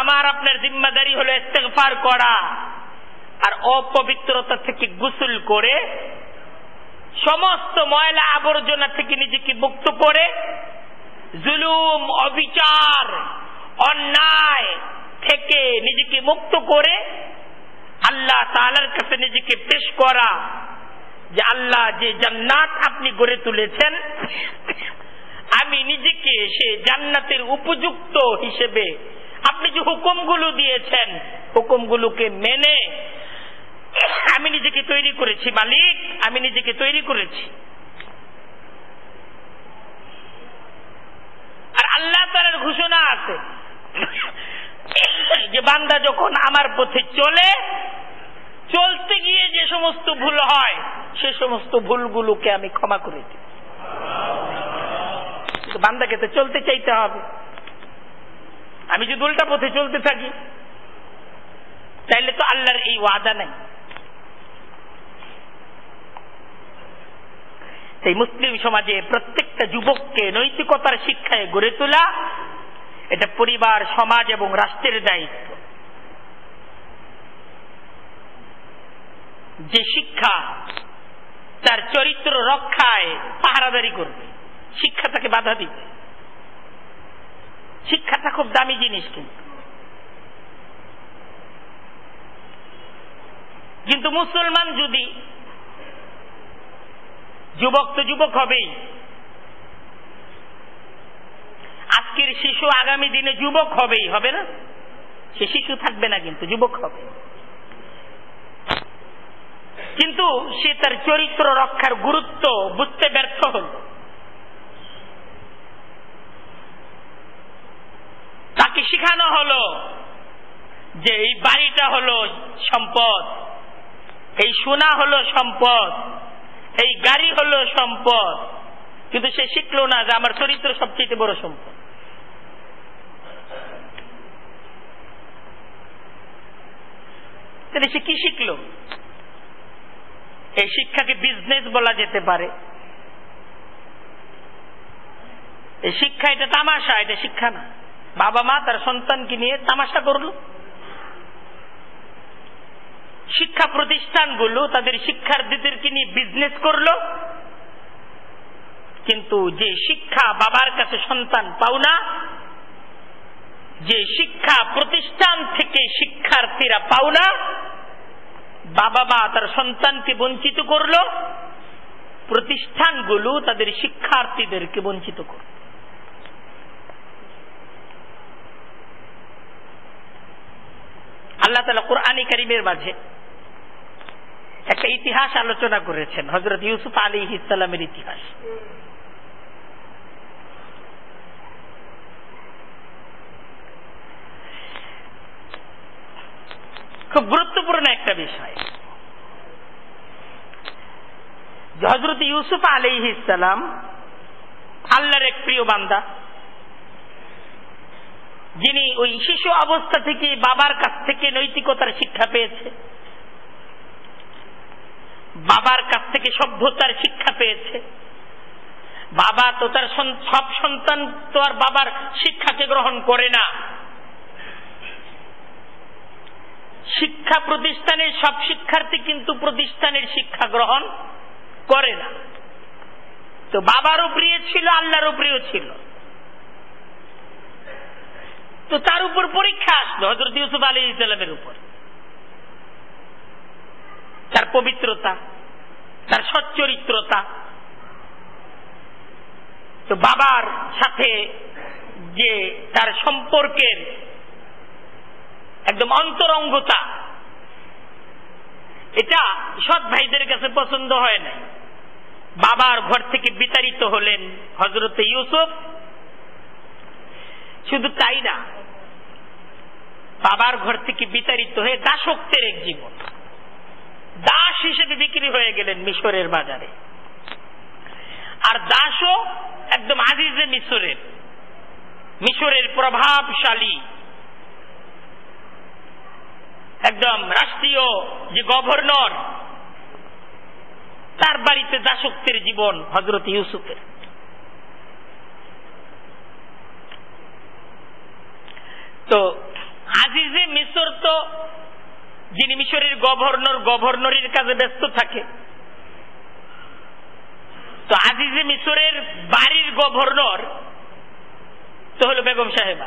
আমার আপনার জিম্মাদারি হলো ইস্তেগফার করা। আর অপবিত্রতা থেকে গোসল করে, সমস্ত ময়লা আবর্জনা থেকে নিজেকে মুক্ত করে, জুলুম, অবিচার, অন্যায় থেকে নিজেকে মুক্ত করে, আল্লাহ তালার কাছে নিজেকে পেশ করা। যে আল্লাহ যে জান্নাত আপনি গড়ে তুলেছেন আমি নিজেকে সে জান্নাতের উপযুক্ত হিসেবে, আপনি যে হুকুমগুলো দিয়েছেন, হুকুমগুলোকে মেনে আমি নিজেকে তৈরি করেছি, মালিক, আমি নিজেকে তৈরি করেছি। আর আল্লাহ তালার ঘোষণা আছে যে বান্দা যখন আমার পথে চলে, চলতে গিয়ে যে সমস্ত ভুল হয়, সে সমস্ত ভুলগুলোকে আমি ক্ষমা করে দিই। বান্দাকে তো চলতে চাইতে হবে। আমি যদি উল্টা পথে চলতে থাকি, তাইলে তো আল্লাহর এই ওয়াদা নাই। সেই মুসলিম সমাজে প্রত্যেকটা যুবককে নৈতিকতার শিক্ষায় গড়ে তোলা, এটা পরিবার, সমাজ এবং রাষ্ট্রের দায়িত্ব। যে শিক্ষা তার চরিত্র রক্ষায় পাহারাদারি করবে। শিক্ষা বাধা দিবে। শিক্ষাটা খুব দামি জিনিস কিন্তু। কিন্তু মুসলমান যদি যুবক তো যুবক হবেই। আজকের শিশু আগামী দিনে যুবক হবেই, হবে না? সে শিশু থাকবে না কিন্তু, যুবক হবে। কিন্তু সে তার চরিত্র রক্ষার গুরুত্ব বুঝতে ব্যর্থ হল। তাকে শিখানো হলো যে এই বাড়িটা হলো সম্পদ, এই সোনা হলো সম্পদ, এই গাড়ি হলো সম্পদ। কিন্তু সে শিখলো না যে আমার চরিত্র সবচেয়ে বড় সম্পদ। তাহলে সে কি শিখলো? এই শিক্ষাকে বিজনেস বলা যেতে পারে। এই শিক্ষা এটা তামাশা, এটা শিক্ষা না। বাবা মা তার সন্তানকে নিয়ে তামাশা করল। শিক্ষা প্রতিষ্ঠানগুলো তাদের শিক্ষার্থীদেরকে নিয়ে বিজনেস করল। কিন্তু যে শিক্ষা বাবার কাছে সন্তান পাওনা যে শিক্ষা প্রতিষ্ঠান থেকে শিক্ষার্থীরা পাওনা বাবা মা তার সন্তানকে বঞ্চিত করল। প্রতিষ্ঠানগুলো তাদের শিক্ষার্থীদেরকে বঞ্চিত করল। আল্লাহ তালা কোরআনী করিমের মাঝে একটা ইতিহাস আলোচনা করেছেন হজরত ইউসুফ আলী ইসলামের ইতিহাস। খুব গুরুত্বপূর্ণ একটা বিষয়। হজরত ইউসুফ আলী ইসলাম আল্লাহর এক প্রিয় বান্দা। যিনি ওই শিশু অবস্থা থেকে বাবার কাছ থেকে নৈতিকতার শিক্ষা পেয়েছে, বাবার কাছ থেকে সভ্যতার শিক্ষা পেয়েছে, বাবা তো তার সব সন্তান তো আর বাবার শিক্ষাকে গ্রহণ করে না। শিক্ষা প্রতিষ্ঠানের সব শিক্ষার্থী কিন্তু প্রতিষ্ঠানের শিক্ষা গ্রহণ করে না। তো বাবারও প্রিয় ছিল, আল্লাহরও প্রিয় ছিল। তো তার উপর পরীক্ষা আসলো হজরত ইউসুফ আলী ইসলামের উপর। তার পবিত্রতা, তার সচ্চরিত্রতা। তো বাবার সাথে যে তার সম্পর্কের একদম অন্তরঙ্গতা, এটা সৎ ভাইদের কাছে পছন্দ হয় না বাবার ঘর থেকে বিতাড়িত হলেন হজরত ইউসুফ। শুধু তাই না বাবার ঘর থেকে বিতাড়িত হয়ে দাসত্বের এক জীবন। দাস হিসেবে বিক্রি হয়ে গেলেন মিশরের বাজারে। আর দাসও একদম আজিজে মিশরের। মিশরের প্রভাবশালী। একদম রাষ্ট্রীয় যে গভর্নর, তার বাড়িতে দাসত্বের জীবন হজরত ইউসুফের। তো আজিজে মিশর তো যিনি মিশরের গভর্নর, গভর্নরের কাজে ব্যস্ত থাকে। তো আজিজে মিশরের বাড়ির গভর্নর তো হলো বেগম সাহেবা।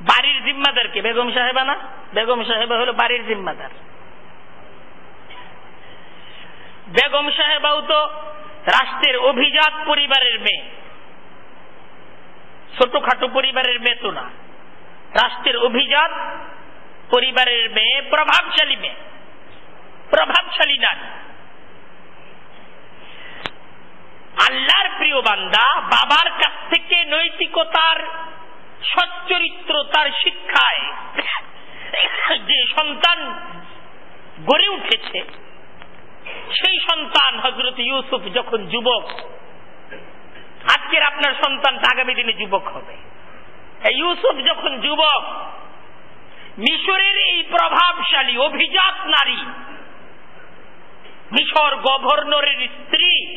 বাড়ির জিম্মাদার কে? বেগম সাহেবা না? বেগম সাহেবা হলো বাড়ির জিম্মাদার। বেগম সাহেবাও তো রাষ্ট্রের অভিজাত পরিবারের মেয়ে। ছোটখাটো পরিবারের মেয়ে তো না। রাষ্ট্রের অভিজাত, পরিবারের মেয়ে, প্রভাবশালী মেয়ে। প্রভাবশালী নারী। আল্লাহর প্রিয় বান্দা, বাবার কাছ থেকে নৈতিকতার, সচ্চরিত্রতার শিক্ষায় যে সন্তান গড়ে উঠেছে, সেই সন্তান হজরত ইউসুফ যখন যুবক, আজকের আপনার সন্তানটা আগামী দিনে যুবক হবে। ইউসুফ যখন যুবক, মিশরের এই প্রভাবশালী, অভিজাত নারী, মিশর গভর্নরের স্ত্রী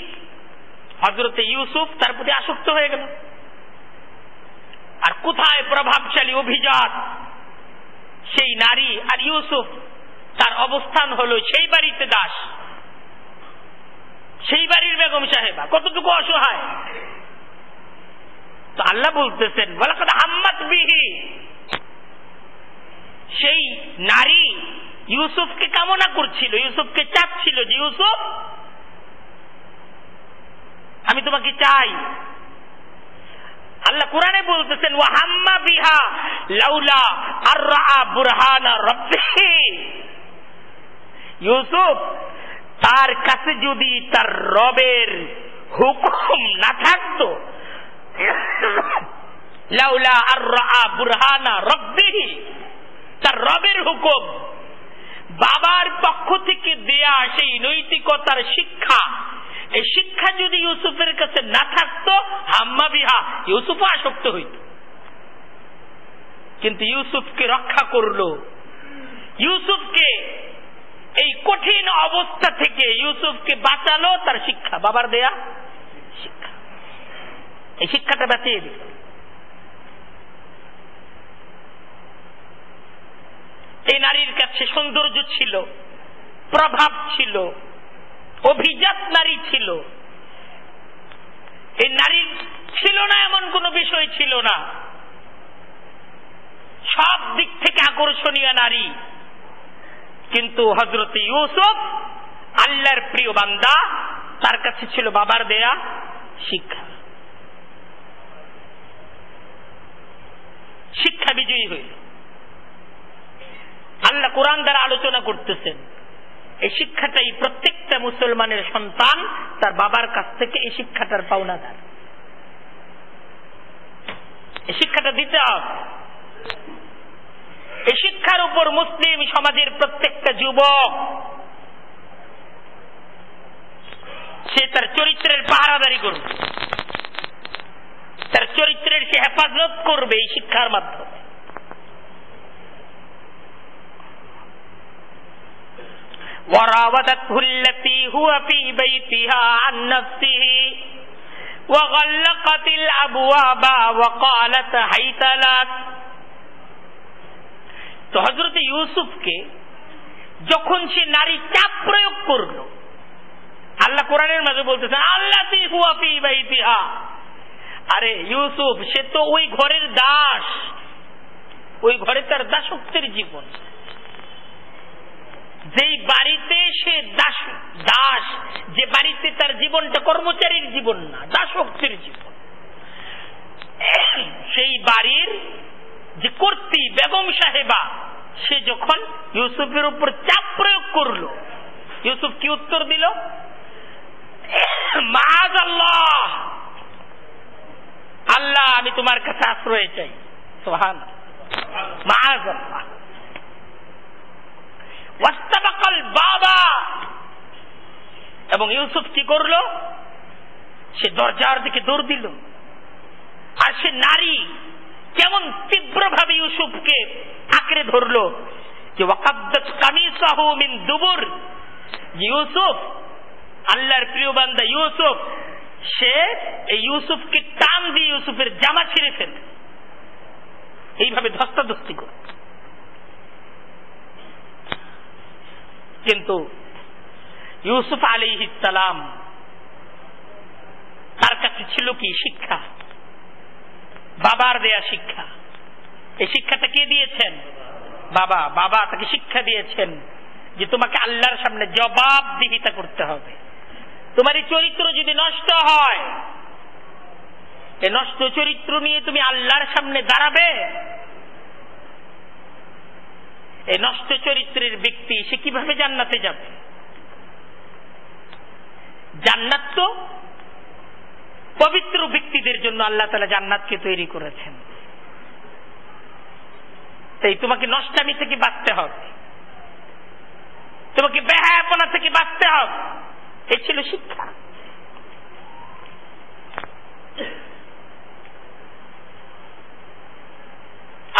হজরতে ইউসুফ তার প্রতি আসক্ত হয়ে গেল। আর কোথায় প্রভাবশালী, অভিজাত সেই নারী আর ইউসুফ? তার অবস্থান হলো সেই বাড়িতে দাস। সেই বাড়ির বেগম সাহেবা, কতটুকু অসহায়। তো আল্লাহ বলতেছেন বলা হাম্মাত বিহি। সেই নারী ইউসুফকে কামনা করছিল, ইউসুফকে চাচ্ছিল যে, ইউসুফ, আমি তোমাকে চাই। আল্লাহ কোরআনে বলতেছেন ও হাম্মা বিহা লাউলা আর বুরহানা রব্বিহি। ইউসুফ তার কাছে যদি তার রবের হুকুম না থাকতো লাউলা আর বুরহানা রব্বিহি। তার রবের হুকুম। বাবার পক্ষ থেকে দেয়া সেই নৈতিকতার শিক্ষা। এই শিক্ষা যদি ইউসুফের কাছে না থাকতো, হাম্মা বিহা ইউসুফ আসক্ত হইত। কিন্তু ইউসুফকে রক্ষা করল। ইউসুফকে এই কঠিন অবস্থা থেকে ইউসুফকে বাঁচালো তার শিক্ষা। বাবার দেয়া শিক্ষা। এই শিক্ষাটা বাঁচিয়ে দিল এই নারীর কাছে সৌন্দর্য ছিল, প্রভাব ছিল, অভিজাত নারী ছিল। এই নারীর ছিল না এমন কোন বিষয় ছিল না। সব দিক থেকে আকর্ষণীয় নারী। কিন্তু হজরত ইউসুফ, আল্লাহর প্রিয় বান্দা, তার কাছে ছিল বাবার দেয়া শিক্ষা শিক্ষা বিজয়ী হইল। আল্লাহ কোরআন দ্বারা আলোচনা করতেছেন, এই শিক্ষাটাই প্রত্যেকটা মুসলমানের সন্তান তার বাবার কাছ থেকে এই শিক্ষাটার পাওনাদার। এই শিক্ষাটা দিতে হবে। এই শিক্ষার উপর মুসলিম সমাজের প্রত্যেকটা যুবক, সে তার চরিত্রের পাহারাদারি করবে। তার চরিত্রের সে হেফাজত করবে এই শিক্ষার মাধ্যমে। وراودته التي هو في بيتها عن نفسه وغلقت الابواب وقالت هيت لك তো হজরত ইউসুফকে যখন সে নারী চাপ প্রয়োগ করল আল্লাহ কোরআনের মাঝে বলতেছেন আল্লাহ ইতিহা আরে ইউসুফ সে তো ওই ঘরের দাস ওই ঘরে তার দাসত্বের জীবন যেই বাড়িতে সে দাস দাস, যে বাড়িতে তার জীবনটা কর্মচারীর জীবন না দাসক্তের জীবন। সেই বাড়ির যে কর্তি বেগম সাহেবা, সে যখন ইউসুফের উপর চাপ প্রয়োগ করল, ইউসুফ কি উত্তর দিল? আল্লাহ আল্লাহ, আমি তোমার কাছে আশ্রয় চাই। সোহান মাজ আল্লাহ ওয়াস্তাবাকাল বাবা এবং ইউসুফ কি করল? সে দরজার দিকে দৌড় দিল। আর সে নারী কেমন তীব্রভাবে ইউসুফকে আঁকড়ে ধরলো যে দুবুর। ইউসুফ, আল্লাহর প্রিয় বান্দা ইউসুফ, সে এই ইউসুফকে টান দিয়ে ইউসুফের জামা ছিঁড়ে ফেলে। এইভাবে ধস্তাধস্তি করে কিন্তু ইউসুফ আলী ইসালাম তার কাছে ছিল কি? শিক্ষা। বাবার দেয়া শিক্ষা। এই শিক্ষাটা কে দিয়েছেন? বাবা। বাবা তাকে শিক্ষা দিয়েছেন যে তোমাকে আল্লাহর সামনে জবাবদিহিতা করতে হবে। তোমার এই চরিত্র যদি নষ্ট হয় এ নষ্ট চরিত্র নিয়ে তুমি আল্লাহর সামনে দাঁড়াবে, এই নষ্ট চরিত্রের ব্যক্তি সে কীভাবে জান্নাতে যাবে? জান্নাত তো পবিত্র ব্যক্তিদের জন্য আল্লাহ তালা জান্নাতকে তৈরি করেছেন। তাই তোমাকে নষ্টামি থেকে বাঁচতে হবে। তোমাকে বেহায়াপনা থেকে বাঁচতে হবে। এই ছিল শিক্ষা।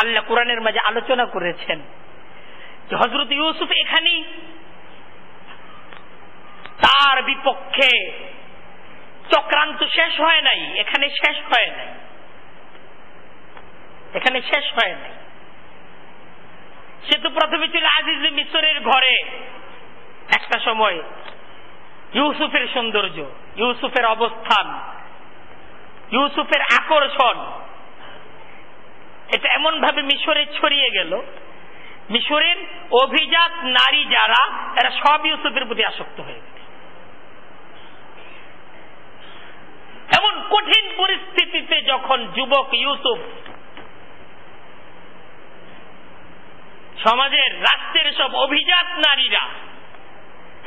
আল্লাহ কোরআনের মাঝে আলোচনা করেছেন যে হজরত ইউসুফ এখানেই তার বিপক্ষে চক্রান্ত শেষ হয় নাই, এখানে শেষ হয় নাই। এখানে শেষ হয় নাই। সে তো প্রথমে ছিল আজিজ মিশরের ঘরে। একটা সময় ইউসুফের সৌন্দর্য, ইউসুফের অবস্থান, ইউসুফের আকর্ষণ। এটা এমন ভাবে মিশরে ছড়িয়ে গেল। মিশরের অভিজাত নারী যারা, এরা সব ইউসুফের প্রতি আসক্ত হয়ে গেল এমন কঠিন পরিস্থিতিতে যখন যুবক ইউসুফ সমাজের রাষ্ট্রের সব অভিজাত নারীরা,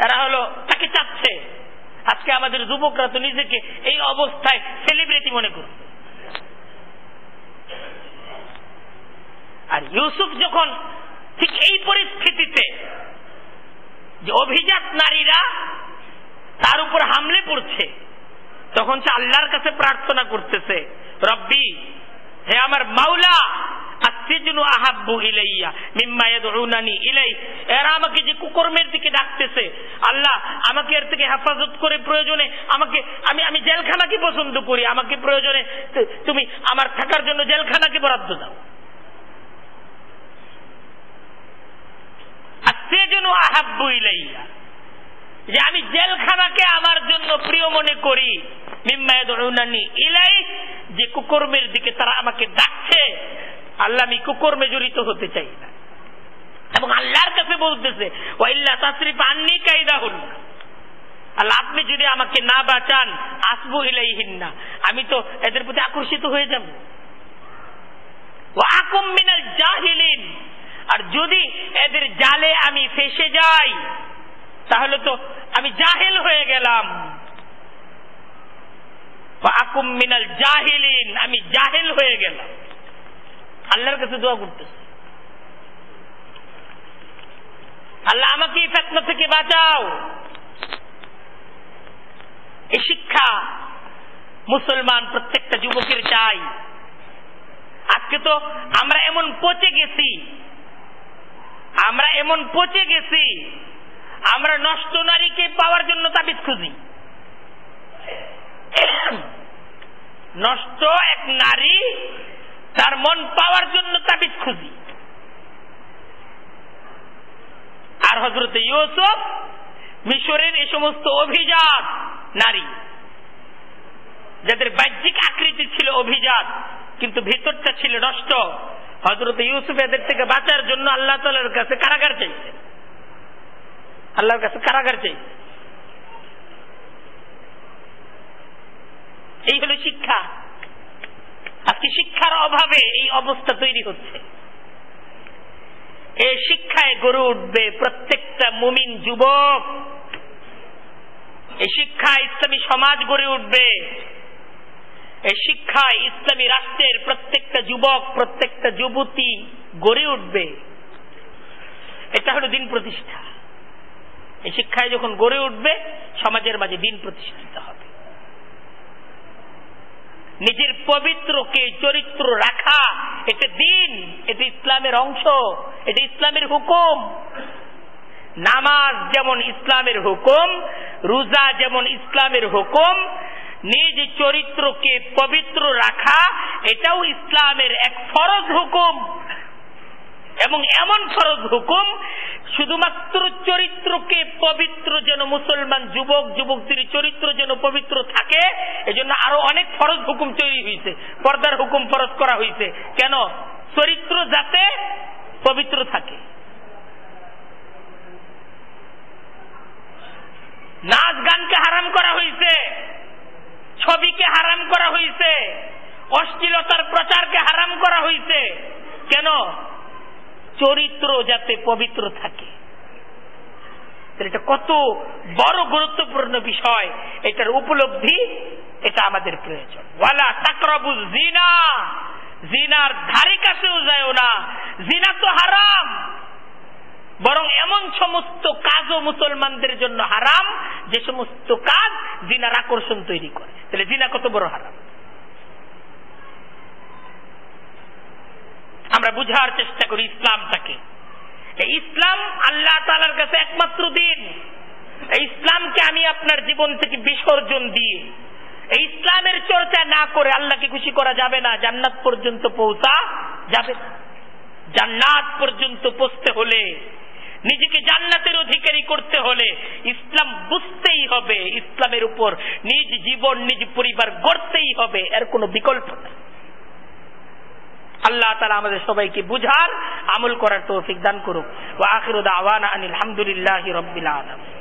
এরা হলো, তাকে চাচ্ছে, আজকে আমাদের যুবকরা তো নিজেকে এই অবস্থায় সেলিব্রিটি মনে করছে আর ইউসুফ যখন ঠিক এই পরিস্থিতিতে যে অভিজাত নারীরা তার উপর হামলে পড়ছে তখন সে আল্লাহর কাছে প্রার্থনা করতেছে, রব্বি, হে আমার মাওলা এরা হেফাজত করে প্রয়োজনে আমাকে, আমি আমি করি, আমাকে প্রয়োজনে তুমি আমার থাকার জন্য বরাদ্দ দাও। আহাব্বু ইলাইয়া। যে আমি জেলখানাকে আমার জন্য প্রিয় মনে করি। ইলাই যে কুকর্মের দিকে তারা আমাকে ডাকছে। আল্লাহ আমি কুকর্মে জড়িত হতে চাই না। এবং আল্লাহর কাছে বলতেছে ওয়াইল্লা তাসরিফ আন্নি কায়দা হল আল্লাহ, আপনি যদি আমাকে না বাঁচান, আসব ইলাইহিন না আমি তো এদের প্রতি আকর্ষিত হয়ে যাব। আর যদি এদের জালে আমি ফেসে যাই তাহলে তো আমি জাহেল হয়ে গেলাম। আকুম মিনাল জাহিলিন, আমি জাহেল হয়ে গেলাম। আল্লাহর কাছে দোয়া করতেছে। আল্লাহ আমাকে এই ফেতনা থেকে বাঁচাও। এই শিক্ষা মুসলমান প্রত্যেকটা যুবকের চাই। আজকে তো আমরা এমন পচে গেছি। আমরা এমন পচে গেছি। আমরা নষ্ট নারীকে পাওয়ার জন্য তাবিজ খুঁজি। নষ্ট এক নারী তার মন পাওয়ার জন্য তাবিজ খুঁজি। আর হজরত ইউসুফ মিশরের এই সমস্ত অভিজাত নারী, যাদের বাহ্যিক আকৃতি ছিল অভিজাত, কিন্তু ভিতরটা ছিল নষ্ট হজরত ইউসুফ এদের থেকে বাঁচার জন্য আল্লাহ তালার কাছে কারাগার চাইছে আল্লাহর কাছে কারাগার চাই। এই হলো শিক্ষা। আজকে শিক্ষার অভাবে এই অবস্থা তৈরি হচ্ছে। এই শিক্ষায় গড়ে উঠবে প্রত্যেকটা মুমিন যুবক। এই শিক্ষায় ইসলামী সমাজ গড়ে উঠবে। এই শিক্ষায় ইসলামী রাষ্ট্রের প্রত্যেকটা যুবক, প্রত্যেকটা যুবতী গড়ে উঠবে। এটা হলো দিন প্রতিষ্ঠা। এই শিক্ষায় যখন গড়ে উঠবে, সমাজের মাঝে দিন প্রতিষ্ঠিত হবে। নিজের পবিত্রকে চরিত্র রাখা, এটা দিন, এটা ইসলামের অংশ, এটা ইসলামের হুকুম। নামাজ যেমন ইসলামের হুকুম, রোজা যেমন ইসলামের হুকুম, নিজ চরিত্রকে পবিত্র রাখা, এটাও ইসলামের এক ফরজ হুকুম। এবং এমন ফরজ হুকুম, শুধুমাত্র চরিত্রকে পবিত্র যেন মুসলমান যুবক যুবকদের চরিত্র যেন পবিত্র থাকে, এজন্য আরও অনেক ফরজ হুকুম তৈরি হয়েছে পর্দার হুকুম ফরজ করা হয়েছে কেন? চরিত্র যাতে পবিত্র থাকে। নাচ গানকে হারাম করা হয়েছে ছবিকে হারাম করা হয়েছে অশ্লীলতার প্রচারকে হারাম করা হয়েছে কেন? চরিত্র যাতে পবিত্র থাকে। এটা কত বড় গুরুত্বপূর্ণ বিষয়, এটার উপলব্ধি, এটা আমাদের প্রয়োজন। ওয়ালা তাকরাবুল জিনা জিনার ধারে কাছেও যায় না জিনা তো হারাম। বরং এমন সমস্ত কাজও মুসলমানদের জন্য হারাম, যে সমস্ত কাজ জিনার আকর্ষণ তৈরি করে। তাহলে জিনা কত বড় হারাম। আমরা বুঝার চেষ্টা করি ইসলামটাকে। এই ইসলাম আল্লাহ তালার কাছে একমাত্র দিন। এই ইসলামকে আমি আপনার জীবন থেকে বিসর্জন দিয়ে, এই ইসলামের চর্চা না করে আল্লাহকে খুশি করা যাবে না। জান্নাত পর্যন্ত পৌঁছা যাবে জান্নাত পর্যন্ত পৌঁছতে হলে, নিজেকে জান্নাতের অধিকারী করতে হলে ইসলাম বুঝতেই হবে। ইসলামের উপর নিজ জীবন, নিজ পরিবার গড়তেই হবে। এর কোনো বিকল্প নেই। আল্লাহ তালা আমাদের সবাইকে বুঝার, আমল করার তৌফিক দান করুক। ও আখির আওয়ানা আনিল আলহামদুলিল্লাহ রবিল আলম